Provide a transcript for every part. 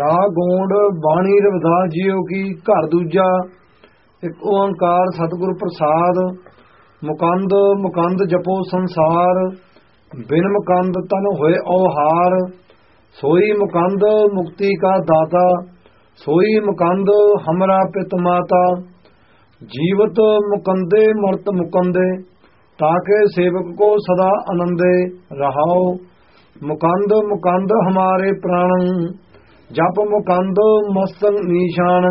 ਰਾਗ ਗੋਂਡ ਬਾਣੀ ਰਵਿਦਾਸ ਜੀਓ ਕੀ ਘਰ ਦੂਜਾ, ਇੱਕ ਓੰਕਾਰ ਸਤਿਗੁਰ ਪ੍ਰਸਾਦ, ਮੁਕੰਦ ਮੁਕੰਦ ਜਪੋ ਸੰਸਾਰ, ਬਿਨ ਮੁਕੰਦ ਤਨ ਹੋਏ ਔਹਾਰ, ਸੋਈ ਮੁਕੰਦ ਮੁਕਤੀ ਕਾ ਦਾਤਾ, ਸੋਈ ਮੁਕੰਦ ਹਮਰਾ ਪਿਤ ਮਾਤਾ, ਜੀਵਤ ਮੁਕੰਦੇ ਮਰਤ ਮੁਕੰਦੇ ਤਾਕੇ ਸੇਵਕ ਕੋ ਸਦਾ ਆਨੰਦੇ ਰਹਾਓ, ਮੁਕੰਦ ਮੁਕੰਦ ਹਮਾਰੇ ਪ੍ਰਾਣ ਜਪ ਮੁਕੰਦ ਮਸਤੰ ਨਿਸ਼ਾਨ,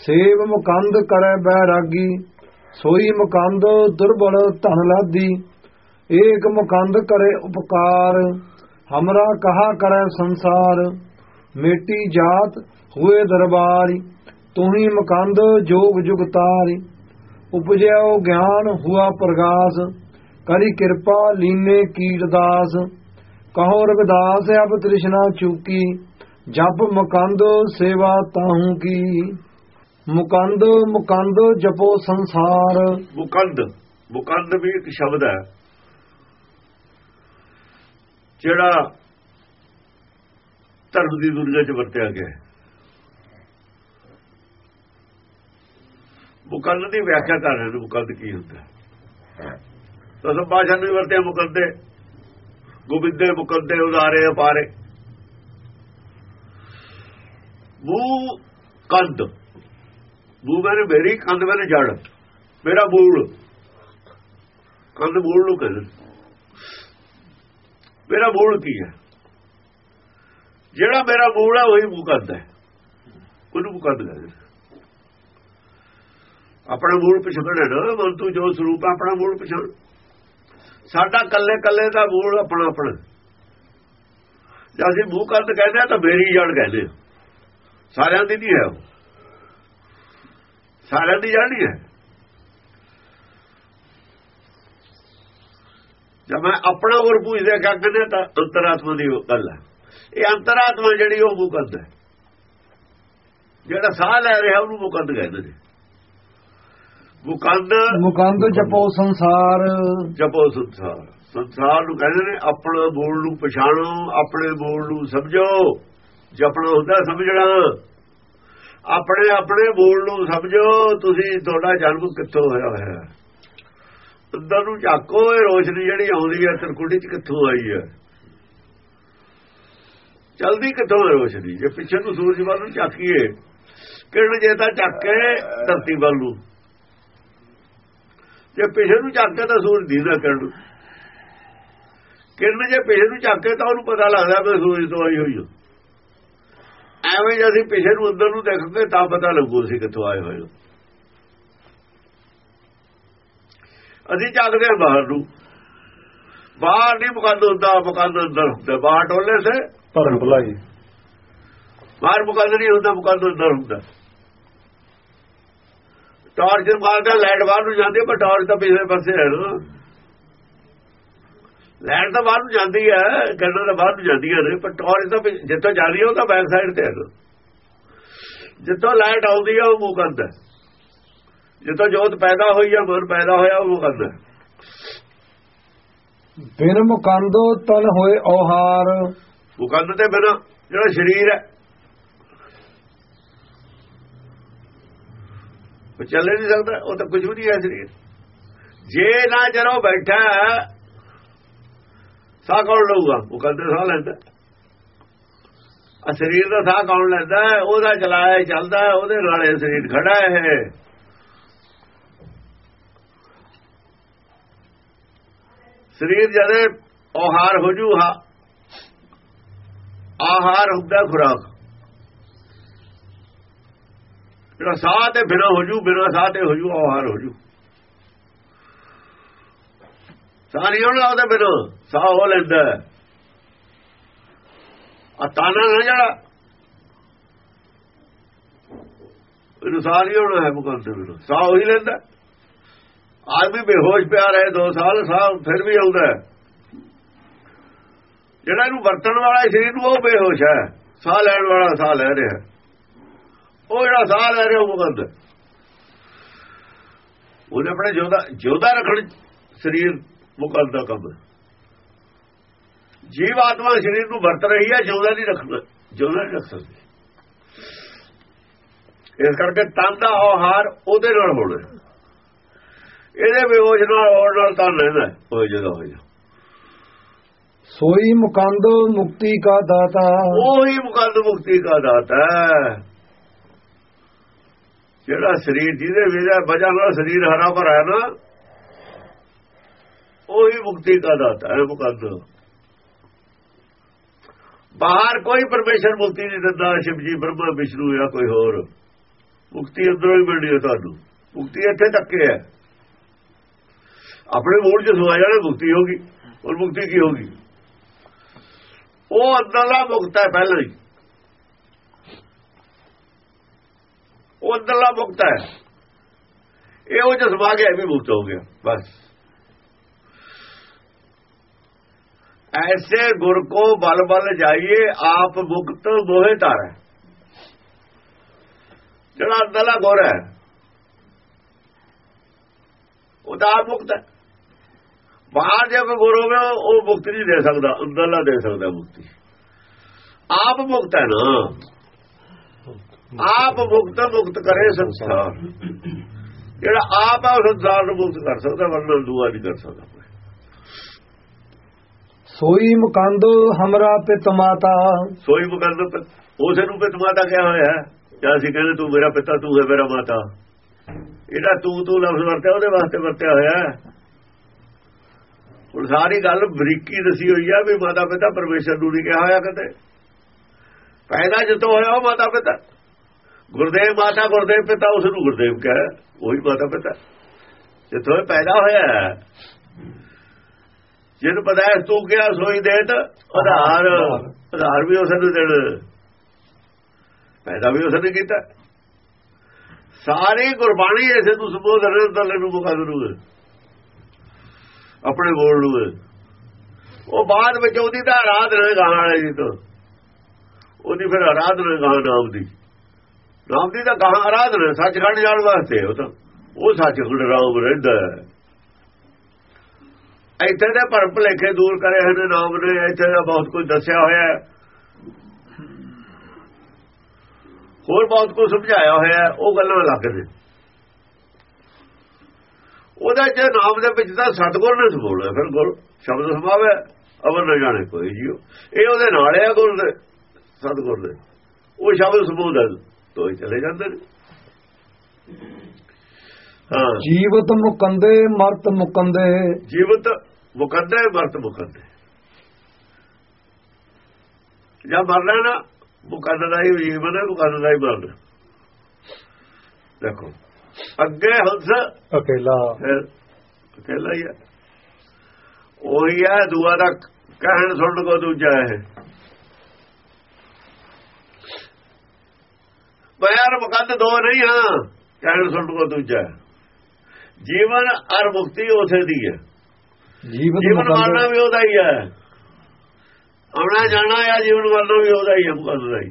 ਸੇਵ ਮੁਕੰਦ ਕਰੈ ਬੈਰਾਗੀ, ਸੋਈ ਮੁਕੰਦ ਦੁਰਬਲ ਧਨ ਲਾਦੀ, ਏਕ ਮੁਕੰਦ ਕਰੇ ਉਪਕਾਰ, ਹਮਰਾ ਕਹਾ ਕਰੈ ਸੰਸਾਰ, ਮੇਟੀ ਜਾਤ ਹੋਏ ਦਰਬਾਰੀ ਤੁਹੀ ਮੁਕੰਦ ਜੋਗ ਜੁਗਤਾਰੀ ਉਪਜਿਓ ਗਿਆਨ ਹੁਆ ਪ੍ਰਗਾਸ, ਕਰੀ ਕਿਰਪਾ ਲੀਨੇ ਕੀਰਦਾਸ, ਕਹੋ ਰਵਿਦਾਸ ਅਬ ਤ੍ਰਿਸ਼ਨਾ ਚੂਕੀ ਜਪ ਮੁਕੰਦ ਸੇਵਾ ਤਾਹੂ ਕੀ, ਮੁਕੰਦ ਮੁਕੰਦ ਜਪੋ ਸੰਸਾਰ। ਮੁਕੰਦ ਮੁਕੰਦ ਵੀ ਇੱਕ ਸ਼ਬਦ ਹੈ। ਜਿਹੜਾ ਧਰਮ ਦੀ ਦੁਨੀਆ 'ਚ ਵਰਤਿਆ ਗਿਆ ਮੁਕੰਦ ਦੀ ਵਿਆਖਿਆ ਕਰ ਰਹੇ ਨੇ, ਮੁਕੰਦ ਕੀ ਹੁੰਦਾ ਹੈ। ਤਾਂ ਸਭ ਭਾਸ਼ਾ ਨੂੰ ਵਰਤਿਆ ਮੁਕੰਦੇ। ਗੋਬਿੰਦੇ ਮੁਕੰਦੇ ਉਦਾਰੇ, ਅਪਾਰੇ। ਮੂਹ ਕੰਦ ਮੂਹ ਮੇਰੇ ਮੇਰੀ ਕੰਦ ਮੇਰੇ ਜੜ। ਮੇਰਾ ਮੂਲ ਕੰਦ ਮੂਲ ਨੂੰ ਕਹਿੰਦੇ। ਮੇਰਾ ਮੂਲ ਕੀ ਹੈ? ਜਿਹੜਾ ਮੇਰਾ ਮੂਲ ਹੈ, ਉਹੀ ਮੁਕੰਦ ਹੈ। ਉਹਨੂੰ ਮੁਕੰਦ ਕਹਿੰਦੇ। ਆਪਣਾ ਮੂਲ ਪਛਾਣਨਾ ਨਾ ਮਨ ਤੂੰ ਜੋ ਸਰੂਪ ਹੈ, ਆਪਣਾ ਮੂਲ ਪਛਾਣ ਸਾਡਾ ਕੱਲੇ ਕੱਲੇ ਦਾ ਮੂਲ ਆਪਣਾ ਆਪਣਾ ਜੇ ਅਸੀਂ ਮੂੰਹ ਕੰਦ ਕਹਿੰਦੇ ਆ ਤਾਂ ਮੇਰੀ ਜੜ ਕਹਿੰਦੇ ਆ ਸਾਰਿਆਂ ਦੀ ਨਹੀਂ ਹੈ ਉਹ। ਸਾਰਿਆਂ ਦੀ ਨਹੀਂ ਹੈ। ਜਦ ਮੈਂ ਆਪਣਾ ਹੋਰ ਪੁੱਛਦੇ ਕਿਆ ਕਹਿੰਦੇ ਤਾਂ ਅੰਤਰਾਤਮਾ ਦੀ ਗੱਲ ਹੈ। ਇਹ ਅੰਤਰਾਤਮਾ ਜਿਹੜੀ ਉਹ ਮੁਕੰਦ ਹੈ। ਜਿਹੜਾ ਸਾਹ ਲੈ ਰਿਹਾ ਉਹਨੂੰ ਮੁਕੰਦ ਕਹਿੰਦੇ ਨੇ। ਮੁਕੰਦ ਮੁਕੰਦ ਜਪੋ ਸੰਸਾਰ। ਜਪੋ ਸੰਸਾਰ। ਸੰਸਾਰ ਨੂੰ ਕਹਿੰਦੇ ਨੇ ਆਪਣਾ ਮੂਲ ਨੂੰ ਪਛਾਣੋ ਆਪਣੇ ਮੂਲ ਨੂੰ ਸਮਝੋ। ਜਪਣਾ ਹੁੰਦਾ ਸਮਝਣਾ। ਆਪਣੇ ਆਪਣੇ ਮੂਲ ਨੂੰ ਸਮਝੋ, ਤੁਸੀਂ ਤੁਹਾਡਾ ਜਨਮ ਕਿੱਥੋਂ ਹੋਇਆ ਹੋਇਆ ਹੈ? ਅੰਦਰ ਨੂੰ ਝਾਕੋ, ਇਹ ਰੋਸ਼ਨੀ ਜਿਹੜੀ ਆਉਂਦੀ ਹੈ ਤਰਕੁੜੀ ਚ ਕਿੱਥੋਂ ਆਈ ਹੈ? ਜਲਦੀ ਕਿੱਥੋਂ ਹੈ ਰੋਸ਼ਨੀ? ਜੇ ਪਿੱਛੇ ਨੂੰ ਸੂਰਜ ਵੱਲ ਨੂੰ ਝਾਕੀਏ ਕਿਰਨ ਜੇ ਤਾਂ ਝਾਕ ਧਰਤੀ ਵੱਲ ਨੂੰ। ਜੇ ਪਿੱਛੇ ਨੂੰ ਝਾਕੇ ਤਾਂ ਸੂਰਜ ਦੀਦਾ ਕਰਨ ਕਿਰਨ ਜੇ ਪਿੱਛੇ ਨੂੰ ਝਾਕੇ ਤਾਂ ਉਹਨੂੰ ਪਤਾ ਲੱਗਦਾ ਵੀ ਸੂਰਜ ਤੋਂ ਆਈ ਹੋਈ ਹੈ ਐਵੇਂ ਜੇ ਅਸੀਂ ਪਿਛੇ ਨੂੰ ਅੰਦਰ ਨੂੰ ਦੇਖਦੇ ਤਾਂ ਪਤਾ ਲੱਗੂ ਅਸੀਂ ਕਿੱਥੋਂ ਆਏ ਹੋਏ ਅਸੀਂ ਝਾਕਦੇ ਹਾਂ ਬਾਹਰ ਨੂੰ। ਬਾਹਰ ਨਹੀਂ ਮੁਕੰਦ ਹੁੰਦਾ ਮੁਕੰਦ ਅੰਦਰ ਹੁੰਦਾ। ਬਾਹਰ ਟੋਲੇ ਸੇ। ਭਰਨ ਭਲਾਈ। ਬਾਹਰ ਮੁਕੰਦ ਨਹੀਂ ਹੁੰਦਾ ਮੁਕੰਦ ਅੰਦਰ ਹੁੰਦਾ। ਟਾਰਚ ਮਾਰਦਾ ਲਾਈਟ ਬਾਹਰ ਨੂੰ ਜਾਂਦੀ ਪਰ ਟਾਰਚ ਤਾਂ ਪਿਛਲੇ ਪਾਸੇ ਹੈ ਨਾ। ਲਾਈਟ ਤਾਂ ਬਾਹਰ ਨੂੰ ਜਾਂਦੀ ਹੈ ਕਿਰਨ ਤਾਂ ਬਾਹਰ ਨੂੰ ਜਾਂਦੀਆਂ ਨੇ ਪਰ ਟਾਰਚ ਤਾਂ ਜਿੱਥੋਂ ਜਾਂਦੀ ਹੈ ਉਹ ਤਾਂ ਬੈਕ ਸਾਈਡ ਤੇ ਹੈ ਜਿੱਥੋਂ ਲਾਈਟ ਆਉਂਦੀ ਹੈ ਉਹ ਮੁਕੰਦ ਹੈ ਜਿੱਥੋਂ ਜੋਤ ਪੈਦਾ ਹੋਈ ਹੈ ਮਨ ਪੈਦਾ ਹੋਇਆ ਉਹ ਮੁਕੰਦ ਹੈ ਬਿਨ ਮੁਕੰਦ ਤਨ ਹੋਏ ਔਹਾਰ। ਮੁਕੰਦ ਤੇ ਬਿਨਾ ਜਿਹੜਾ ਸਰੀਰ ਹੈ ਉਹ ਚੱਲੇ ਨਹੀਂ ਸਕਦਾ ਉਹ ਤਾਂ ਕੁਝ ਵੀ ਨਹੀਂ ਹੈ ਸਰੀਰ। ਜੇ ਨਾ ਜਰੋ ਬੈਠਾ ਸਾਹ ਕੌਣ ਲਊਗਾ? ਉਹ ਕਹਿੰਦੇ ਸਾਹ ਲੈਂਦਾ। ਆ ਸਰੀਰ ਦਾ ਸਾਹ ਕੌਣ ਲੈਂਦਾ ਉਹਦਾ ਚਲਾਇਆ, ਚੱਲਦਾ ਉਹਦੇ ਨਾਲ ਇਹ ਸਰੀਰ ਖੜਾ ਹੈ ਸਰੀਰ ਜਦੇ ਆਹਾਰ ਹੋ ਜੂ ਆਹਾਰ ਹੁੰਦਾ ਖੁਰਾਕ। ਜਿਹੜਾ ਸਾਹ ਤੇ ਬਿਨਾ ਹੋ ਜੂ, ਬਿਨਾ ਸਾਹ ਤੇ ਹੋ ਜੂ ਆਹਾਰ ਹੋ ਜੂ। ਸਾਹ ਨਹੀਂ ਹੋਣਾ ਉਹਦੇ ਬਿਨਾ ਸਾਹ ਹੋ ਲੈਂਦਾ। ਆ ਤਾਨਾ ਨਾ ਜਿਹੜਾ। ਇਹਨੂੰ ਸਾਹ ਨਹੀਂ ਹੋਣਾ ਹੈ ਮੁਕੰਦ ਦੇ ਬਿਨਾ ਸਾਹ ਹੋ ਹੀ ਲੈਂਦਾ। ਆਦਮੀ ਬੇਹੋਸ਼ ਪਿਆ ਰਹੇ 2 ਸਾਲ, ਸਾਹ ਫਿਰ ਵੀ ਆਉਂਦਾ। ਜਿਹੜਾ ਇਹਨੂੰ ਵਰਤਣ ਵਾਲਾ ਸਰੀਰ ਨੂੰ ਉਹ ਬੇਹੋਸ਼ ਹੈ। ਸਾਹ ਲੈਣ ਵਾਲਾ ਸਾਹ ਲੈ ਰਿਹਾ ਉਹ ਜਿਹੜਾ ਸਾਹ ਲੈ ਰਿਹਾ ਉਹ ਮੁਕੰਦ। ਉਹਨੇ ਆਪਣੇ ਜੋਦਾ ਜੋਦਾ ਰੱਖਣ ਸਰੀਰ ਮੁਕੰਦ ਦਾ ਕੰਮ। ਜੀਵ ਆਤਮਾ ਸਰੀਰ ਨੂੰ ਵਰਤ ਰਹੀ ਹੈ ਜਿਉਂਦਾ ਨਹੀਂ ਰੱਖਦਾ ਜਿਉਂਦਾ ਨਹੀਂ ਰੱਖ ਸਕਦੀ ਇਸ ਕਰਕੇ ਤਨ ਦਾ ਹਾਰ ਉਹਦੇ ਨਾਲ ਹੋਣਾ। ਇਹਦੇ ਬੇਹੋਸ਼ ਨਾਲ ਹੋਣ ਨਾਲ ਤਾਂ ਰਹਿੰਦਾ ਉਹ ਜਦੋਂ ਹੋ ਜਾ ਸੋਈ ਮੁਕੰਦ ਮੁਕਤੀ ਕਾ ਦਾਤਾ। ਉਹੀ ਮੁਕੰਦ ਮੁਕਤੀ ਦਾ ਦਾਤਾ। ਜਿਹੜਾ ਸਰੀਰ ਜਿਹਦੇ ਵਜ੍ਹਾ ਨਾਲ ਸਰੀਰ ਹਰਾ ਭਰਾ ਨਾ ਉਹੀ ਮੁਕਤੀ ਦਾ ਦਾਤਾ ਹੈ, ਮੁਕੰਦ। ਬਾਹਰ ਕੋਈ ਪਰਮੇਸ਼ਰ ਮੁਕਤੀ ਨਹੀਂ ਦਿੰਦਾ, ਸ਼ਿਵ ਜੀ, ਬ੍ਰਹਮਾ, ਵਿਸ਼ਨੂੰ ਜਾਂ ਕੋਈ ਹੋਰ। ਮੁਕਤੀ ਅੰਦਰੋਂ ਹੀ ਮਿਲਣੀ ਹੈ ਤੁਹਾਨੂੰ। ਮੁਕਤੀ ਇੱਥੇ ਤੱਕ ਹੈ ਆਪਣੇ ਮੂਲ ਚ ਸੋਇਆ ਜਾਣਾ ਮੁਕਤੀ ਹੋਗੀ ਔਰ ਮੁਕਤੀ ਕੀ ਹੋਗੀ ਉਹ ਅੰਦਰਲਾ ਮੁਕਤ ਹੈ ਪਹਿਲਾਂ ਹੀ। ਉਹ ਅੰਦਰਲਾ ਮੁਕਤ ਹੈ। ਇਹ ਉਹ ਜਿਸ ਸਮਾ ਗਿਆ ਵੀ ਮੁਕਤ ਹੋ ਗਿਆ। ਬਸ। ਐਸੇ ਗੁਰ ਕੋ ਬਲ ਬਲ ਜਾਈਏ ਆਪ ਮੁਕਤ ਮੋਹਿ ਤਾਰੈ ਜਿਹੜਾ ਅੰਦਰਲਾ ਗੁਰ ਹੈ ਉਹ ਤਾਂ ਮੁਕਤ ਹੈ ਬਾਹਰ ਜੇ ਕੋਈ ਗੁਰੂ ਹੋਵੇ ਉਹ- ਮੁਕਤੀ ਨਹੀਂ ਦੇ ਸਕਦਾ ਅੰਦਰਲਾ ਦੇ ਸਕਦਾ ਮੁਕਤੀ ਆਪ ਮੁਕਤ ਹੈ ਨਾ ਆਪ ਮੁਕਤ ਮੁਕਤ ਕਰੇ ਸੰਸਾਰ ਜਿਹੜਾ ਆਪ ਆ ਉਹ ਸੰਸਾਰ ਨੂੰ ਮੁਕਤ ਕਰ ਸਕਦਾ ਵਰਨਾ ਦੂਆ ਨਹੀਂ ਕਰ ਸਕਦਾ। ਸੋਈ ਮੁਕੰਦ ਹਮਰਾ ਪਿਤ ਮਾਤਾ। ਸੋਈ ਮੁਕੰਦ ਉਸੇ ਨੂੰ ਪਿਤ ਮਾਤਾ ਕਿਹਾ ਹੋਇਆ ਹੈ। ਜਾਂ ਅਸੀਂ ਕਹਿੰਦੇ ਤੂੰ ਮੇਰਾ ਪਿਤਾ, ਤੂੰ ਹੈ ਮੇਰਾ ਮਾਤਾ। ਇਹਦਾ ਤੂੰ ਤੂੰ ਲਫ਼ਜ਼ ਵਰਤਿਆ, ਉਹਦੇ ਵਾਸਤੇ ਵਰਤਿਆ ਹੋਇਆ ਹੈ। ਹੁਣ ਸਾਰੀ ਗੱਲ ਬਰੀਕੀ ਦਸੀ ਹੋਈ ਆ ਵੀ ਮਾਤਾ ਪਿਤਾ ਪਰਮੇਸ਼ਰ ਨੂੰ ਨਹੀਂ ਕਿਹਾ ਹੋਇਆ ਕਦੇ। ਪੈਦਾ ਜਿੱਤੋਂ ਹੋਇਆ ਉਹ ਮਾਤਾ ਪਿਤਾ। ਗੁਰਦੇਵ ਮਾਤਾ, ਗੁਰਦੇਵ ਪਿਤਾ, ਉਸ ਨੂੰ ਗੁਰਦੇਵ ਕਹੇ ਉਹੀ ਮਾਤਾ ਪਿਤਾ। ਜਿੱਥੋਂ ਇਹ ਪੈਦਾ ਹੋਇਆ ਹੈ ਜਿਹਨੂੰ ਪਤਾ ਤੂੰ ਕਿਹਾ ਸੋਈ ਦੇਤ ਆਧਾਰ ਆਧਾਰ ਵੀ ਉਸ ਨੂੰ ਦੇਣ। ਪੈਦਾ ਵੀ ਉਸ ਨੇ ਕੀਤਾ। ਸਾਰੀ ਗੁਰਬਾਣੀ ਐਸੇ ਨੂੰ ਸੰਬੋਧਨ ਦਲੇ ਨੂੰ ਮੁਕਾ ਦਰੂ। ਆਪਣੇ ਬੋਲ ਨੂੰ। ਉਹ ਬਾਅਦ ਵਿੱਚ ਉਹਦੀ ਤਾਂ ਆਰਾਧ ਰਹੇ ਗਾਣ ਵਾਲੇ ਜੀ ਤੋਂ। ਉਹਦੀ ਫਿਰ ਆਰਾਧਨਾ ਗਾਣ ਨਾਮ ਦੀ। ਨਾਮ ਦੀ ਤਾਂ ਗਾਂ ਆਰਾਧਨਾ ਸੱਚਖੰਡ ਜਾਣ ਵਾਸਤੇ ਉਹ ਤਾਂ। ਉਹ ਸੱਚਖੰਡ ਰਾਮ ਰਹਿੰਦਾ ਹੈ। ਇੱਥੇ ਦੇ ਭਰਮ ਭਲੇਖੇ ਦੂਰ ਕਰੇ ਹਨ ਨਾਮ ਨੇ ਇੱਥੇ ਦਾ ਬਹੁਤ ਕੁਝ ਦੱਸਿਆ ਹੋਇਆ ਹੈ। ਹੋਰ ਬਹੁਤ ਕੁਝ ਸਮਝਾਇਆ ਹੋਇਆ ਹੈ, ਉਹ ਗੱਲਾਂ ਅਲੱਗ ਨੇ ਉਹਦਾ ਜੇ ਨਾਮ ਦੇ ਵਿੱਚ ਤਾਂ ਸਤਗੁਰ ਨੇ ਸਮੋਣਾ ਫਿਰ ਗੁਰ ਸ਼ਬਦ ਸਮਾਵੇ ਅਵਰ ਨਾ ਜਾਣੇ ਕੋਈ ਜੀਓ। ਇਹ ਉਹਦੇ ਨਾਲ ਹੈ ਗੁਰ ਦੇ ਸਤਗੁਰ ਦੇ। ਉਹ ਸ਼ਬਦ ਸਮੋਦਾ ਤੋਈ ਚਲੇ ਜਾਂਦੇ ਨੇ। ਜੀਵਤ ਮੁਕੰਦੇ ਮਰਤ ਮੁਕੰਦੇ। ਜੀਵਤ ਮੁਕੱਦੇ ਮਰਤ ਮੁਕੱਦੇ ਜਾਂ ਮਰਨਾ ਨਾ ਮੁਕੱਦਾ ਦਾ ਹੀ ਜੀਵਨ ਹੈ ਮੁਕੱਦਾ ਦਾ ਹੀ ਮਰਨਾ। ਦੇਖੋ ਅੱਗੇ ਹੰਸ ਅਕੇਲਾ। ਫਿਰ ਅਕੇਲਾ ਹੀ ਹੈ। ਉਹੀ ਹੈ ਦੁਆ ਦਾ ਕਹਿਣ ਸੁਣ ਕੋ ਦੂਜਾ ਹੈ। ਬਿਆਰ ਮੁਕੱਦ ਦੋ ਨਹੀਂ ਹਾਂ। ਕਹਿਣ ਸੁਣ ਕੋ ਦੂਜਾ ਹੈ। ਜੀਵਨ ਅਰ ਮੁਕਤੀ ਉਸੇ ਦੀ ਹੈ। ਜੀਵਨ ਮਰਨਾ ਵੀ ਉਹਦਾ ਹੀ ਹੈ। ਆਉਣਾ ਜਾਣਾ ਆ ਜੀਵਨ ਮਰਨਾ ਵੀ ਉਹਦਾ ਹੀ ਹੈ ਮੁਕੱਦ ਦਾ ਹੀ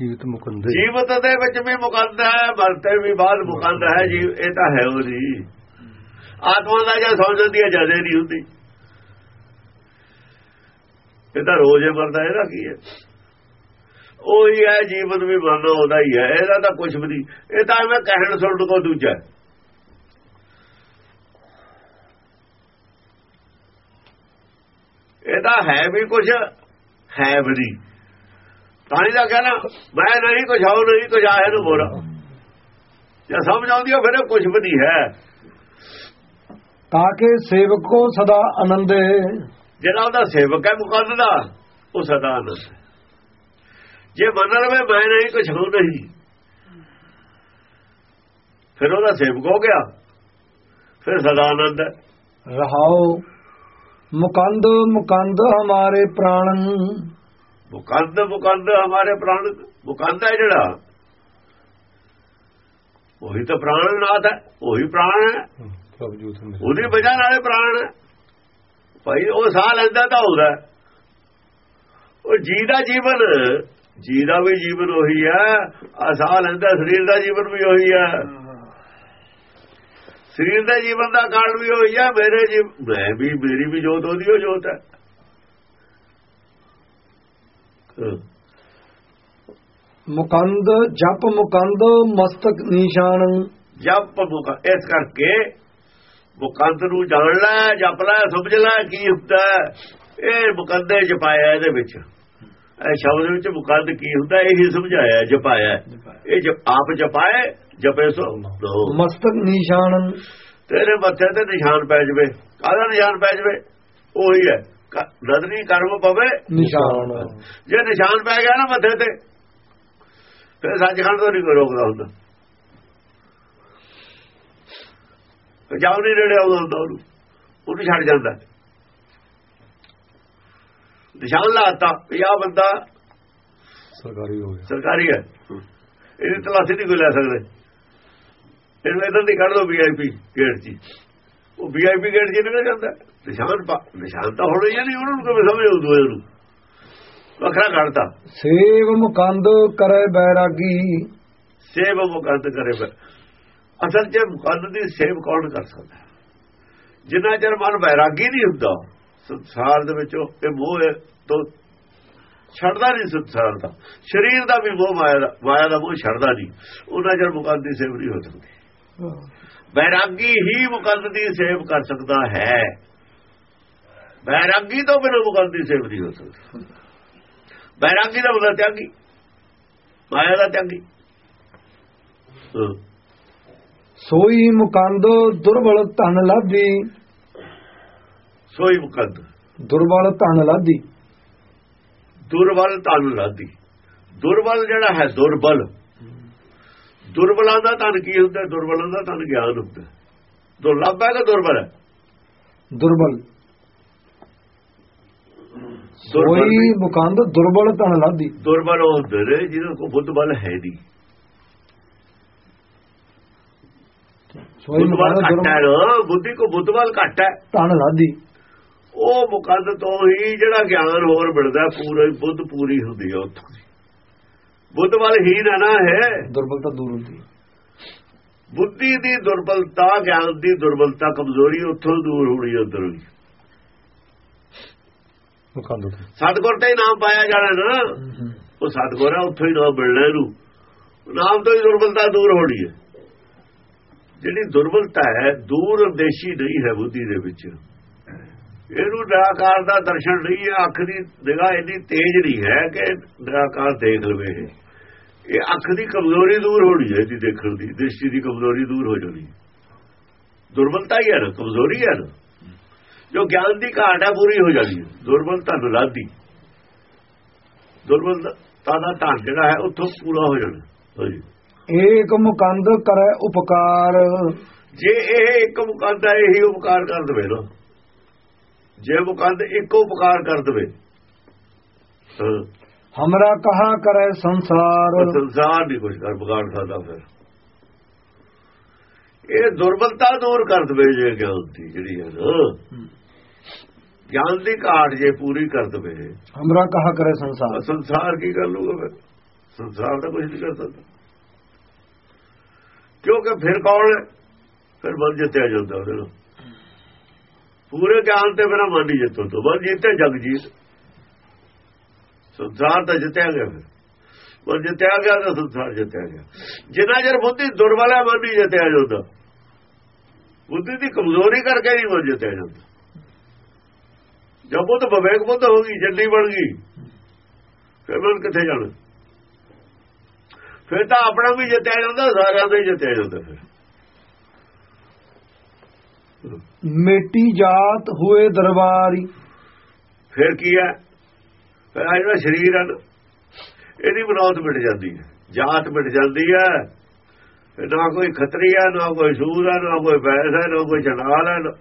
ਜੀਵਤ ਮੁਕੰਦੇ ਜੀਵਤ ਦੇ ਵਿੱਚ ਵੀ ਮੁਕੰਦ ਹੈ ਮਰਤੇ ਵੀ ਬਾਅਦ ਮੁਕੰਦ ਹੈ ਜੀ ਇਹ ਤਾਂ ਹੈ ਉਹਦੀ ਆਤਮਾ ਦਾ ਜਾਂ ਸੌਂ ਜਾਂਦੀ ਹੈ ਜਦੇ ਨਹੀਂ ਹੁੰਦੀ। ਇਹ ਤਾਂ ਰੋਜ਼ ਹੀ ਮਰਦਾ ਇਹਦਾ ਕੀ ਹੈ? ਉਹੀ ਹੈ ਜੀਵਨ ਵੀ ਮਰਨਾ ਉਹਦਾ ਹੀ ਹੈ ਇਹਦਾ ਤਾਂ ਕੁਝ ਵੀ ਨਹੀਂ। ਇਹ ਤਾਂ ਐਵੇਂ ਕਹਿਣ ਸੁਣ ਕੋ ਦੂਜਾ ਹੈ। ਇਹ ਤਾਂ ਹੈ ਵੀ ਕੁਝ ਹੈ ਵੀ ਨਹੀਂ। ਤਾਂ ਹੀ ਤਾਂ ਕਹਿਣਾ ਮੈਂ ਨਹੀਂ ਕੁਝ ਆਉ ਨਹੀਂ ਕੁਝ ਆਇਆ ਨੂੰ ਬੋਲਾ। ਜੇ ਸਮਝ ਆਉਂਦੀ ਹੋ ਫਿਰ ਇਹ ਕੁਝ ਵੀ ਨਹੀਂ ਹੈ। ਤਾਂ ਕਿ ਸੇਵਕ ਸਦਾ ਆਨੰਦੇ ਜਿਹੜਾ ਉਹਦਾ ਸੇਵਕ ਹੈ ਮੁਕੱਦ ਦਾ ਉਹ ਸਦਾ ਆਨੰਦ ਹੈ। ਜੇ ਮੰਨ ਲਵੇ ਮੈਂ ਨਹੀਂ ਕੁਝ ਹੋ ਨਹੀਂ। ਫਿਰ ਉਹਦਾ ਸੇਵਕ ਹੋ ਗਿਆ। ਫਿਰ ਸਦਾ ਆਨੰਦ ਰਹਾਓ। ਮੁਕੰਦ ਮੁਕੰਦ ਹਮਾਰੇ ਪ੍ਰਾਣ ਮੁਕੰਦ ਮੁਕੰਦ ਹਮਾਰੇ ਪ੍ਰਾਣ। ਮੁਕੰਦ ਹੈ ਜਿਹੜਾ। ਉਹੀ ਤਾਂ ਪ੍ਰਾਣਨਾਥ ਹੈ ਉਹੀ ਪ੍ਰਾਣ ਹੈ। ਉਹਦੀ ਵਜ੍ਹਾ ਨਾਲੇ ਪ੍ਰਾਣ ਹੈ। ਭਾਈ ਉਹ ਸਾਹ ਲੈਂਦਾ ਤਾਂ ਹੁੰਦਾ। ਉਹ ਜੀ ਦਾ ਜੀਵਨ ਜੀ ਦਾ ਵੀ ਜੀਵਨ ਉਹੀ ਹੈ ਆ ਸਾਹ ਲੈਂਦਾ ਸਰੀਰ ਦਾ ਜੀਵਨ ਵੀ ਉਹੀ ਹੈ ਸਰੀਰ ਦਾ ਜੀਵਨ ਦਾ ਕਾਰਨ ਵੀ ਉਹੀ ਹੈ ਮੇਰੇ ਜੀ ਮੈਂ ਵੀ ਮੇਰੀ ਵੀ ਜੋਤ ਉਹਦੀ ਉਹ ਜੋਤ ਹੈ ਹਾਂ। ਮੁਕੰਦ ਜਪ ਮੁਕੰਦ ਮਸਤਕ ਨਿਸ਼ਾਨ ਜਪ ਮੁਕ ਇਸ ਕਰਕੇ ਮੁਕੰਦ ਨੂੰ ਜਾਣ ਲੈ ਜਪ ਲੈ ਸਮਝ ਲੈ ਕੀ ਹੁੰਦਾ ਹੈ। ਇਹ ਮੁਕੰਦੇ ਜਪਾਇਆ ਇਹਦੇ ਵਿੱਚ ਸ਼ਬਦ ਵਿੱਚ ਮੁਕੰਦ ਕੀ ਹੁੰਦਾ? ਇਹ ਹੀ ਸਮਝਾਇਆ ਜਪਾਇਆ। ਇਹ ਜਪ ਆਪ ਜਪਾਏ ਜਪੇ ਸੋ। ਮਸਤਕ। ਨਿਸ਼ਾਨ। ਤੇਰੇ ਮੱਥੇ ਤੇ ਨਿਸ਼ਾਨ ਪੈ ਜਵੇ। ਕਾਹਦਾ ਨਿਸ਼ਾਨ ਪੈ ਜਵੇ? ਉਹੀ ਹੈ। ਨਦਰੀ ਕਰਮ ਪਵੇ ਨਿਸ਼ਾਨ। ਜੇ ਨਿਸ਼ਾਨ ਪੈ ਗਿਆ ਨਾ ਮੱਥੇ ਤੇ ਫਿਰ ਸੱਚਖੰਡ ਤੋਂ ਨਹੀਂ ਕੋਈ ਰੋਕਦਾ ਹੁੰਦਾ। ਜਾਉ ਨਹੀਂ ਨੇੜੇ ਆਉਂਦਾ ਹੁੰਦਾ ਉਹਨੂੰ। ਉਹਨੂੰ ਛੱਡ ਜਾਂਦਾ। ਨਿਸ਼ਾਨ ਲਾਤਾ ਵੀ ਆਹ ਬੰਦਾ ਸਰਕਾਰੀ ਹੋ ਗਿਆ। ਸਰਕਾਰੀ ਹੈ। ਇਹਦੀ ਤਲਾਸ਼ੀ ਨਹੀਂ ਕੋਈ ਲੈ ਸਕਦੇ। ਇਹਨੂੰ ਇਧਰ ਦੀ ਕੱਢ ਦੋ ਵੀਆਈਪੀ ਗੇਟ ਹੀ। ਉਹ ਵੀਆਈਪੀ ਗੇਟ 'ਚ ਨਿਕਲ ਜਾਂਦਾ? ਨਿਸ਼ਾਨ ਪਾ- ਨਿਸ਼ਾਨ ਤਾਂ ਹੋਣਾ ਹੀ ਨਹੀਂ ਉਹਨਾਂ ਨੂੰ ਕਿਵੇਂ ਸਮਝ ਆਉਂਦਾ ਇਹਨੂੰ ਵੱਖਰਾ ਕੱਢਤਾ। ਸੇਵ ਮੁਕੰਦ ਕਰੇ ਬੈਰਾਗੀ। ਸੇਵ ਮੁਕੰਦ ਕਰੇ ਅਸਲ 'ਚ ਮੁਕੰਦ ਦੀ ਸੇਵ ਕੌਣ ਕਰ ਸਕਦਾ? ਜਿੰਨਾ ਚਿਰ ਮਨ ਬੈਰਾਗੀ ਨਹੀਂ ਹੁੰਦਾ ਸੰਸਾਰ ਦੇ ਵਿੱਚੋਂ ਇਹ ਮੋਹ ਹੈ ਤੋਂ ਛੱਡਦਾ ਨਹੀਂ ਸੰਸਾਰ ਦਾ। ਸਰੀਰ ਦਾ ਵੀ ਮੋਹ ਮਾਇਆ ਦਾ ਮਾਇਆ ਦਾ ਮੋਹ ਛੱਡਦਾ ਨਹੀਂ। ਉਹਨਾਂ ਚਿਰ ਮੁਕੰਦ ਸੇਵ ਨਹੀਂ ਹੋ ਸਕਦੀ। ਬੈਰਾਗੀ ਹੀ ਮੁਕੰਦ ਸੇਵ ਕਰ ਸਕਦਾ ਹੈ। ਬੈਰਾਗੀ ਤੋਂ ਬਿਨਾਂ ਮੁਕੰਦ ਸੇਵ ਨਹੀਂ ਹੋ ਸਕਦੀ। ਬੈਰਾਗੀ ਦਾ ਮਤਲਬ ਤਿਆਗੀ। ਮਾਇਆ ਦਾ ਤਿਆਗੀ। ਸੋਈ ਮੁਕੰਦ ਦੁਰਬਲ ਧਨ ਲਾਦੀ ਸੋਈ ਮੁਕੰਦ। ਦੁਰਬਲ ਧਨ ਲਾਦੀ। ਦੁਰਬਲ ਧਨ ਲਾਦੀ। ਦੁਰਬਲ ਜਿਹੜਾ ਹੈ ਦੁਰਬਲ। ਦੁਰਬਲਾਂ ਦਾ ਧਨ ਕੀ ਹੁੰਦਾ? ਦੁਰਬਲਾਂ ਦਾ ਧਨ ਗਿਆਨ ਹੁੰਦਾ। ਦੁਰਲੱਭ ਹੈ ਕਿ ਦੁਰਬਲ ਹੈ? ਦੁਰਬਲ। ਸੋਈ ਮੁਕੰਦ ਦੁਰਬਲ ਧਨ ਲਾਦੀ। ਦੁਰਬਲ ਉਹ ਹੁੰਦੇ ਨੇ ਜਿਹਨਾਂ ਕੋਲ ਬੁੱਧ ਬਲ ਹੈ ਨਹੀਂ। ਸੋਈ ਮੁਕੰਦ ਦੁਰਬਲ ਬੁੱਧੀ ਕੋ ਬੁੱਧ ਬਲ ਘੱਟ ਹੈ। ਧਨ ਲਾਦੀ। ਉਹ ਮੁਕੰਦ ਤੋਂ ਹੀ ਜਿਹੜਾ ਗਿਆਨ ਹੋਰ ਮਿਲਦਾ ਪੂਰਾ ਬੁੱਧ ਪੂਰੀ ਹੁੰਦੀ ਹੈ ਉੱਥੋਂ ਦੀ। ਬੁੱਧ ਬਲ ਹੀ ਨਾ ਨਾ ਹੈ ਦੁਰਬਲਤਾ ਦੂਰ ਹੁੰਦੀ। ਬੁੱਧੀ ਦੀ ਦੁਰਬਲਤਾ ਗਿਆਨ ਦੀ ਦੁਰਬਲਤਾ ਕਮਜ਼ੋਰੀ ਉੱਥੋਂ ਦੂਰ ਹੋਣੀ ਅੰਦਰੋਂ ਹੀ ਸਤਗੁਰ ਤੇ ਨਾਮ ਪਾਇਆ ਜਾਣਾ ਨਾ। ਉਹ ਸਤਗੁਰ ਹੈ ਉੱਥੋਂ ਹੀ ਨਾਮ ਮਿਲਣਾ ਇਹਨੂੰ। ਨਾਮ ਤੋਂ ਹੀ ਦੁਰਬਲਤਾ ਦੂਰ ਹੋਣੀ ਹੈ ਜਿਹੜੀ ਦੁਰਬਲਤਾ ਹੈ ਦੂਰ ਦੇਸ਼ੀ ਨਹੀਂ ਹੈ ਬੁੱਧੀ ਦੇ ਵਿੱਚ। ਇਹਨੂੰ ਨਿਰਾਕਾਰ ਦਾ ਦਰਸ਼ਨ ਨਹੀਂ ਹੈ ਅੱਖ ਦੀ ਨਿਗਾਹ ਇੰਨੀ ਤੇਜ਼ ਨਹੀਂ ਹੈ ਕਿ ਨਿਰਾਕਾਰ ਦੇਖ ਲਵੇ ਇਹ। ਅੱਖ ਦੀ ਕਮਜ਼ੋਰੀ ਦੂਰ ਹੋਣੀ ਹੈ ਇਹਦੀ ਦੇਖਣ ਦੀ ਦ੍ਰਿਸ਼ਟੀ ਦੀ ਕਮਜ਼ੋਰੀ ਦੂਰ ਹੋ ਜਾਣੀ। ਦੁਰਬਲਤਾ ਹੀ ਹੈ ਨਾ ਕਮਜ਼ੋਰੀ ਹੈ ਨਾ। ਜੋ ਗਿਆਨ ਦੀ ਘਾਟ ਹੈ ਪੂਰੀ ਹੋ ਜਾਣੀ ਹੈ। ਦੁਰਬਲਤਾ ਨਲਾਦੀ ਦੁਰਬਲਤਾ ਦਾ ਧਨ ਜਿਹੜਾ ਹੈ ਉੱਥੋਂ ਪੂਰਾ ਹੋ ਜਾਣਾ। ਏਕ ਮੁਕੰਦ ਕਰੇ ਉਪਕਾਰ। ਜੇ ਇਹ ਇੱਕ ਮੁਕੰਦ ਹੈ ਇਹੀ ਉਪਕਾਰ ਕਰ ਦਵੇ ਨਾ ਜੇ ਮੁਕੰਦ ਇੱਕ ਉਪਕਾਰ ਕਰ ਦਵੇ। ਹਮਰਾ ਕਹਾ ਕਰੇ ਸੰਸਾਰ। ਉਹ ਸੰਸਾਰ ਨਹੀਂ ਕੁਝ ਕਰ ਵਿਗਾੜ ਸਕਦਾ ਫਿਰ। ਇਹ ਦੁਰਬਲਤਾ ਦੂਰ ਕਰ ਦਵੇ ਜੇ ਗਿਆਨ ਦੀ ਜਿਹੜੀ ਹੈ ਨਾ। ਗਿਆਨ ਦੀ ਘਾਟ ਜੇ ਪੂਰੀ ਕਰ ਦਵੇ। ਹਮਰਾ ਕਹਾ ਕਰੇ ਸੰਸਾਰ। ਸੰਸਾਰ ਕੀ ਕਰ ਲੂਗਾ ਫਿਰ? ਸੰਸਾਰ ਦਾ ਕੁਝ ਨਹੀਂ ਕਰ ਸਕਦਾ। ਕਿਉਂਕਿ ਫਿਰ ਕੌਣ ਫਿਰ ਮਨ ਜਿੱਤਿਆ ਜਾਂਦਾ ਉਹਦੇ ਨਾਲ। ਪੂਰੇ ਗਿਆਨ ਤੇ ਬਿਨਾ ਮਨ ਨਹੀਂ ਜਿੱਤੋ ਤੋਂ ਮਨ ਜਿੱਤੇ ਜਗ ਜੀਤ ਸੰਸਾਰ ਤਾਂ ਜਿੱਤਿਆ ਗਿਆ ਫਿਰ। ਮਨ ਜਿੱਤਿਆ ਗਿਆ ਤਾਂ ਸੰਸਾਰ ਜਿੱਤਿਆ ਗਿਆ। ਜਿੰਨਾ ਚਿਰ ਬੁੱਧੀ ਦੁਰਬਲ ਹੈ ਮਨ ਨਹੀਂ ਜਿੱਤਿਆ ਜਾਂਦਾ। ਬੁੱਧੀ ਦੀ ਕਮਜ਼ੋਰੀ ਕਰਕੇ ਨਹੀਂ ਮਨ ਜਿੱਤਿਆ ਜਾਂਦਾ। ਜਦ ਬੁੱਧ ਵਿਵੇਕ ਬੁੱਧ ਹੋ ਗਈ ਜੱਡੀ ਬਣ ਗਈ, ਫਿਰ ਮਨ ਕਿੱਥੇ ਜਾਣਾ? ਫਿਰ ਤਾਂ ਆਪਣਾ ਵੀ ਜਿੱਤਿਆ ਜਾਂਦਾ, ਸਾਰਿਆਂ ਦਾ ਹੀ ਜਿੱਤਿਆ ਜਾਂਦਾ ਫਿਰ। ਮੇਟੀ ਜਾਤ ਹੋਏ ਦਰਬਾਰੀ। ਫਿਰ ਕੀ ਹੈ? ਫਿਰ ਆ ਜਿਹੜਾ ਸਰੀਰ ਹੈ ਇਹਦੀ ਬਨੌਤ ਮਿਟ ਜਾਂਦੀ ਹੈ ਜਾਤ ਮਿਟ ਜਾਂਦੀ ਹੈ। ਫਿਰ ਨਾ ਕੋਈ ਖੱਤਰੀ ਹੈ ਨਾ ਕੋਈ ਸੂਰ ਹੈ ਨਾ ਕੋਈ ਬੈਸ ਹੈ ਨਾ ਕੋਈ ਚੰਡਾਲ ਹੈ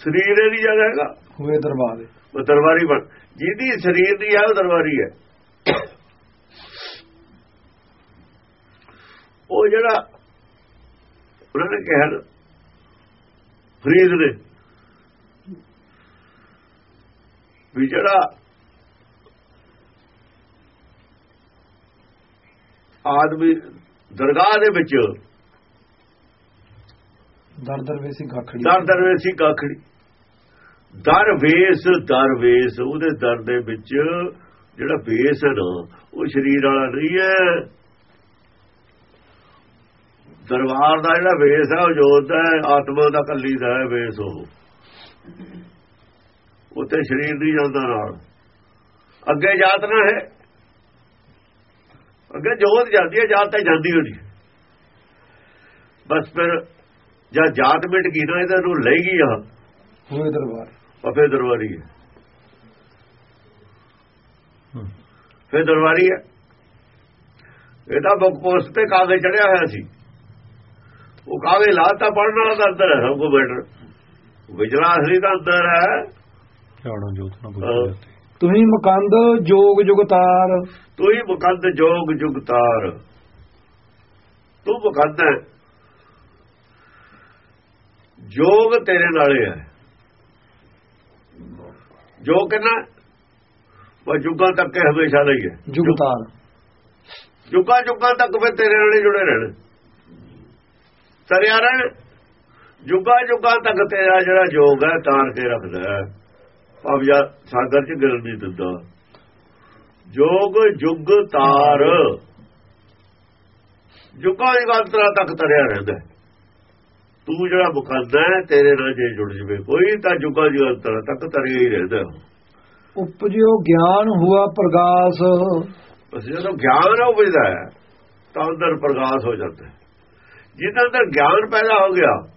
ਸਰੀਰ ਇਹਦੀ ਜਗ੍ਹਾ ਹੈਗਾ। ਹੋਏ ਦਰਬਾਰੀ। ਉਹ ਦਰਬਾਰੀ ਬਣ ਜਿਹਦੀ ਸਰੀਰ ਦੀ ਹੈ ਉਹ ਦਰਬਾਰੀ ਹੈ। ਉਹ ਜਿਹੜਾ ਉਹਨਾਂ ਨੇ ਕਿਹਾ ਫਰੀਦ ਨੇ ਵੀ ਜਿਹੜਾ ਆਦਮੀ ਦਰਗਾਹ ਦੇ ਵਿੱਚ ਦਰ ਦਰਵੇਸੀ ਗਾਖੜੀ। ਦਰ ਦਰਵੇਸੀ ਗਾਖੜੀ। ਦਰ ਵੇਸ ਦਰ ਵੇਸ ਉਹਦੇ ਦਰ ਦੇ ਵਿੱਚ ਜਿਹੜਾ ਹੈ ਨਾ ਉਹ ਸਰੀਰ ਵਾਲਾ ਨਹੀਂ ਹੈ। ਦਰਬਾਰ ਦਾ ਜਿਹੜਾ ਬੇਸ ਹੈ ਉਹ ਜੋਤ ਹੈ ਆਤਮਾ ਦਾ ਕੱਲੀ ਦਾ ਹੈ ਬੇਸ ਉਹ। ਉੱਤੇ ਸਰੀਰ ਨਹੀਂ ਜਾਂਦਾ ਨਾਲ। ਅੱਗੇ ਜਾਤ ਨਾ ਹੈ। ਅੱਗੇ ਜੋਤ ਜਾਂਦੀ ਹੈ ਜਾਤ ਤਾਂ ਜਾਂਦੀ ਹੋਣੀ। ਬਸ ਫਿਰ ਜਦ ਜਾਤ ਮਿਟ ਗਈ ਨਾ ਇਹਦੇ ਨੂੰ ਲੈ ਗਈ ਆ। ਹੋਏ ਦਰਬਾਰ। ਫੇ ਦਰਬਾਰੀ ਹੈ। ਫੇ ਦਰਬਾਰੀ ਹੈ। ਇਹਦਾ ਬੁੱਕ ਪੋਸਟ ਤੇ ਕਾਗਜ਼ ਚੜਿਆ ਹੋਇਆ ਸੀ। ਉਹ ਕਾਗਜ਼ ਲਾਤਾ ਪੜਨ ਵਾਲਾ ਤਾਂ ਅੰਦਰ ਹੈ ਸਭ ਕੋ ਬੈਠਰ ਵਿਜਲਾ ਅਸਲੀ ਤਾਂ ਅੰਦਰ ਹੈ। ਚਾੜਾਂ ਜੋਤ ਨਾ ਹਾਂ। ਬੁੱਝੀ ਤੁਸੀਂ ਮਕੰਦ ਜੋਗ ਜੁਗਤਾਰ। ਤੂੰ ਹੀ ਮੁਕੰਦ ਜੋਗ ਜੁਗਤਾਰ। ਤੂੰ ਮੁਕੰਦ ਹੈ। ਜੋਗ ਤੇਰੇ ਨਾਲੇ ਹੈ। ਜੋ ਕਿਨਾ ਉਹ ਜੁਗਾਂ ਤੱਕ ਹਮੇਸ਼ਾ ਲਈ ਹੈ ਜੁਗਤਾਰ। ਜੁਗਾਂ ਜੁਗਾਂ ਤੱਕ ਫਿਰ ਤੇਰੇ ਨਾਲੇ ਜੁੜੇ ਰਹਿਣ। ਤਰਿਆ ਰਹਿਣ। ਜੁਗਾਂ ਜੁਗਾਂ ਤੱਕ ਤੇਰਾ ਜਿਹੜਾ ਜੋਗ ਹੈ ਤਾਰ ਕੇ ਰੱਖਦਾ ਹੈ। ਭਾਵਿਆ ਸਾਗਰ ਚ ਗਿਰਨ ਨਹੀਂ ਦਿੰਦਾ। ਜੋਗ ਜੁਗ ਤਾਰ। ਜੁਗਾਂ ਜੁਗਾਂਤਰਾ ਤੱਕ ਤਰਿਆ ਰਹਿੰਦਾ। ਤੂੰ ਜਿਹੜਾ ਮੁਕੱਦਾ ਹੈ ਤੇਰੇ ਨਾਲ ਜੇ ਜੁੜ ਜਵੇ ਕੋਈ ਤਾਂ ਜੁਗਾਂ ਜੁਗਾਂਤਰਾ ਤੱਕ ਤਰਿਆ ਹੀ ਰਹਿੰਦਾ ਉਪਜਿਓ ਗਿਆਨ ਹੁਆ ਪ੍ਰਗਾਸ। ਬਸ ਜਦੋਂ ਗਿਆਨ ਉਪਜਦਾ ਹੈ ਤਾਂ ਅੰਦਰ ਪ੍ਰਗਾਸ ਹੋ ਜਾਂਦਾ ਹੈ। ਜਿਹਦੇ ਅੰਦਰ ਗਿਆਨ ਪੈਦਾ ਹੋ ਗਿਆ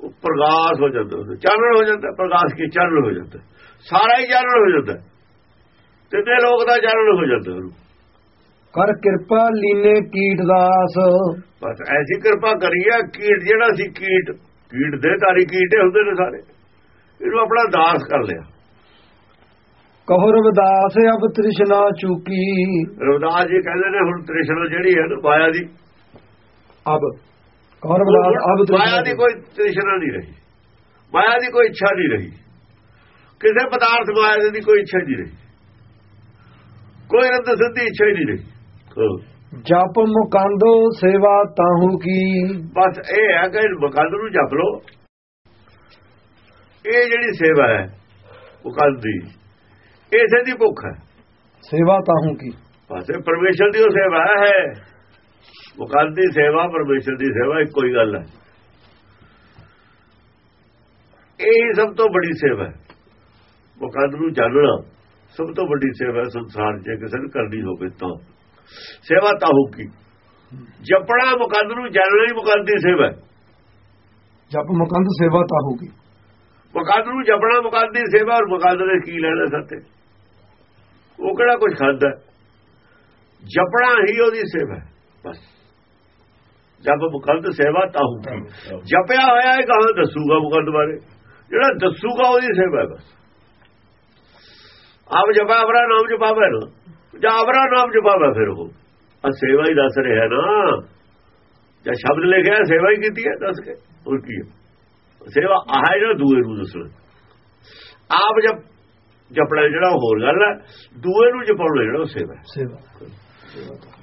ਉਹ ਪ੍ਰਗਾਸ ਹੋ ਜਾਂਦਾ ਉਹਦਾ ਚਾਨਣ ਹੋ ਜਾਂਦਾ ਪ੍ਰਗਾਸ ਕੀ? ਚਾਨਣ ਹੋ ਜਾਂਦਾ। ਸਾਰਾ ਹੀ ਚਾਨਣ ਹੋ ਜਾਂਦਾ। ਤਿੰਨੇ ਲੋਕ ਦਾ ਚਾਨਣ ਹੋ ਜਾਂਦਾ ਉਹਨੂੰ। ਕਰ ਕਿਰਪਾ ਲੀਨੇ ਕੀਟ ਦਾਸ। ਬਸ ਐਸੀ ਕਿਰਪਾ ਕਰੀਏ ਕੀਟ ਜਿਹੜਾ ਸੀ ਕੀਟ ਕੀਟ ਦੇ ਤਾਰੀ ਕੀਟੇ ਹੁੰਦੇ ਨੇ ਸਾਰੇ। ਇਹਨੂੰ ਆਪਣਾ ਦਾਸ ਕਰ ਲਿਆ। ਕਹੋ ਰਵਿਦਾਸ ਅਬ ਤ੍ਰਿਸ਼ਨਾ ਚੂਕੀ। ਰਵਿਦਾਸ ਜੀ ਕਹਿੰਦੇ ਨੇ ਹੁਣ ਤ੍ਰਿਸ਼ਨਾ ਜਿਹੜੀ ਹੈ ਨਾ ਮਾਇਆ ਦੀ ਅਬ। ਕਹੋ ਰਵਿਦਾਸ ਅਬ ਮਾਇਆ ਦੀ ਕੋਈ ਤ੍ਰਿਸ਼ਨਾ ਨਹੀਂ ਰਹੀ। ਮਾਇਆ ਦੀ ਕੋਈ ਇੱਛਾ ਨਹੀਂ ਰਹੀ। ਕਿਸੇ ਪਦਾਰਥ ਮਾਇਆ ਦੀ ਕੋਈ ਇੱਛਾ ਨਹੀਂ ਰਹੀ। ਕੋਈ ਰੰਦ ਸਿੱਧੀ ਇੱਛਾ ਹੀ ਨਹੀਂ ਰਹੀ। ਜਪ ਮੁਕੰਦ ਸੇਵਾ ਤਾਹੂ ਕੀ। ਬਸ ਇਹ ਹੈ ਕਿ ਮੁਕੰਦ ਨੂੰ ਜਪ ਲੋ ਇਹ ਜਿਹੜੀ ਸੇਵਾ ਹੈ ਮੁਕੰਦ ਦੀ ਇਸੇ ਦੀ ਭੁੱਖ ਹੈ। ਸੇਵਾ ਤਾਹੂ ਕੀ। ਬਸ ਇਹ ਪਰਮੇਸ਼ਰ ਦੀ ਉਹ ਸੇਵਾ ਹੈ। ਮੁਕੰਦ ਦੀ ਸੇਵਾ ਪਰਮੇਸ਼ਰ ਦੀ ਸੇਵਾ ਇੱਕੋ ਹੀ ਗੱਲ ਹੈ। ਇਹ ਸਭ ਤੋਂ ਵੱਡੀ ਸੇਵਾ ਹੈ। ਮੁਕੰਦ ਨੂੰ ਜਾਣਨਾ ਸਭ ਤੋਂ ਵੱਡੀ ਸੇਵਾ ਹੈ ਸੰਸਾਰ 'ਚ ਕਿਸੇ ਨੇ ਕਰਨੀ ਹੋਵੇ ਤਾਂ। ਸੇਵਾ ਤਾਂ ਹੋਊਗੀ। ਜਪਣਾ ਮੁਕੰਦ ਨੂੰ ਜਾਣਨਾ ਹੀ ਮੁਕੰਦ ਦੀ ਸੇਵਾ ਹੈ। ਜਪ ਮੁਕੰਦ ਸੇਵਾ ਤਾਹੂ ਕੀ ਮੁਕੰਦ ਨੂੰ ਜਪਣਾ ਮੁਕੰਦ ਦੀ ਸੇਵਾ ਔਰ ਮੁਕੰਦ ਨੇ ਕੀ ਲੈਣਾ ਸਾਤੇ ਉਹ ਕਿਹੜਾ ਕੁਝ ਖਾਦਾ ਜਪਣਾ ਹੀ ਉਹਦੀ ਸੇਵਾ ਹੈ। ਬਸ। ਜਪ ਮੁਕੰਦ ਸੇਵਾ ਤਾਂ ਹੋਊਗੀ। ਜਪਿਆ ਹੋਇਆ ਇਹ ਕਹਾਂ ਦੱਸੂਗਾ ਮੁਕੰਦ ਬਾਰੇ? ਜਿਹੜਾ ਦੱਸੂਗਾ ਉਹਦੀ ਸੇਵਾ ਬਸ। ਆਪ ਜਪਾ ਅਵਰਾ ਨਾਮ ਜਪਾਵੇ ਨਾ। ਜਾਂ ਅਵਰਾ ਨਾਮ ਜਪਾਵੇ ਫਿਰ ਉਹ। ਆ ਸੇਵਾ ਹੀ ਦੱਸ ਰਿਹਾ ਨਾ। ਜਾਂ ਸ਼ਬਦ ਲਿਖਿਆ ਸੇਵਾ ਹੀ ਕੀਤੀ ਹੈ ਦੱਸ ਕੇ। ਹੋਰ ਕੀ ਹੈ? ਸੇਵਾ ਆਹ ਜਿਹੜਾ ਦੂਏ ਨੂੰ ਦੱਸਣਾ। ਆਪ ਜਪ ਜਪਣਾ ਜਿਹੜਾ ਹੋਰ ਗੱਲ ਹੈ ਦੂਏ ਨੂੰ ਜਪਾਉਣਾ ਜਿਹੜਾ ਉਹ ਸੇਵਾ ਸੇਵਾ। ਤਾਹੂ।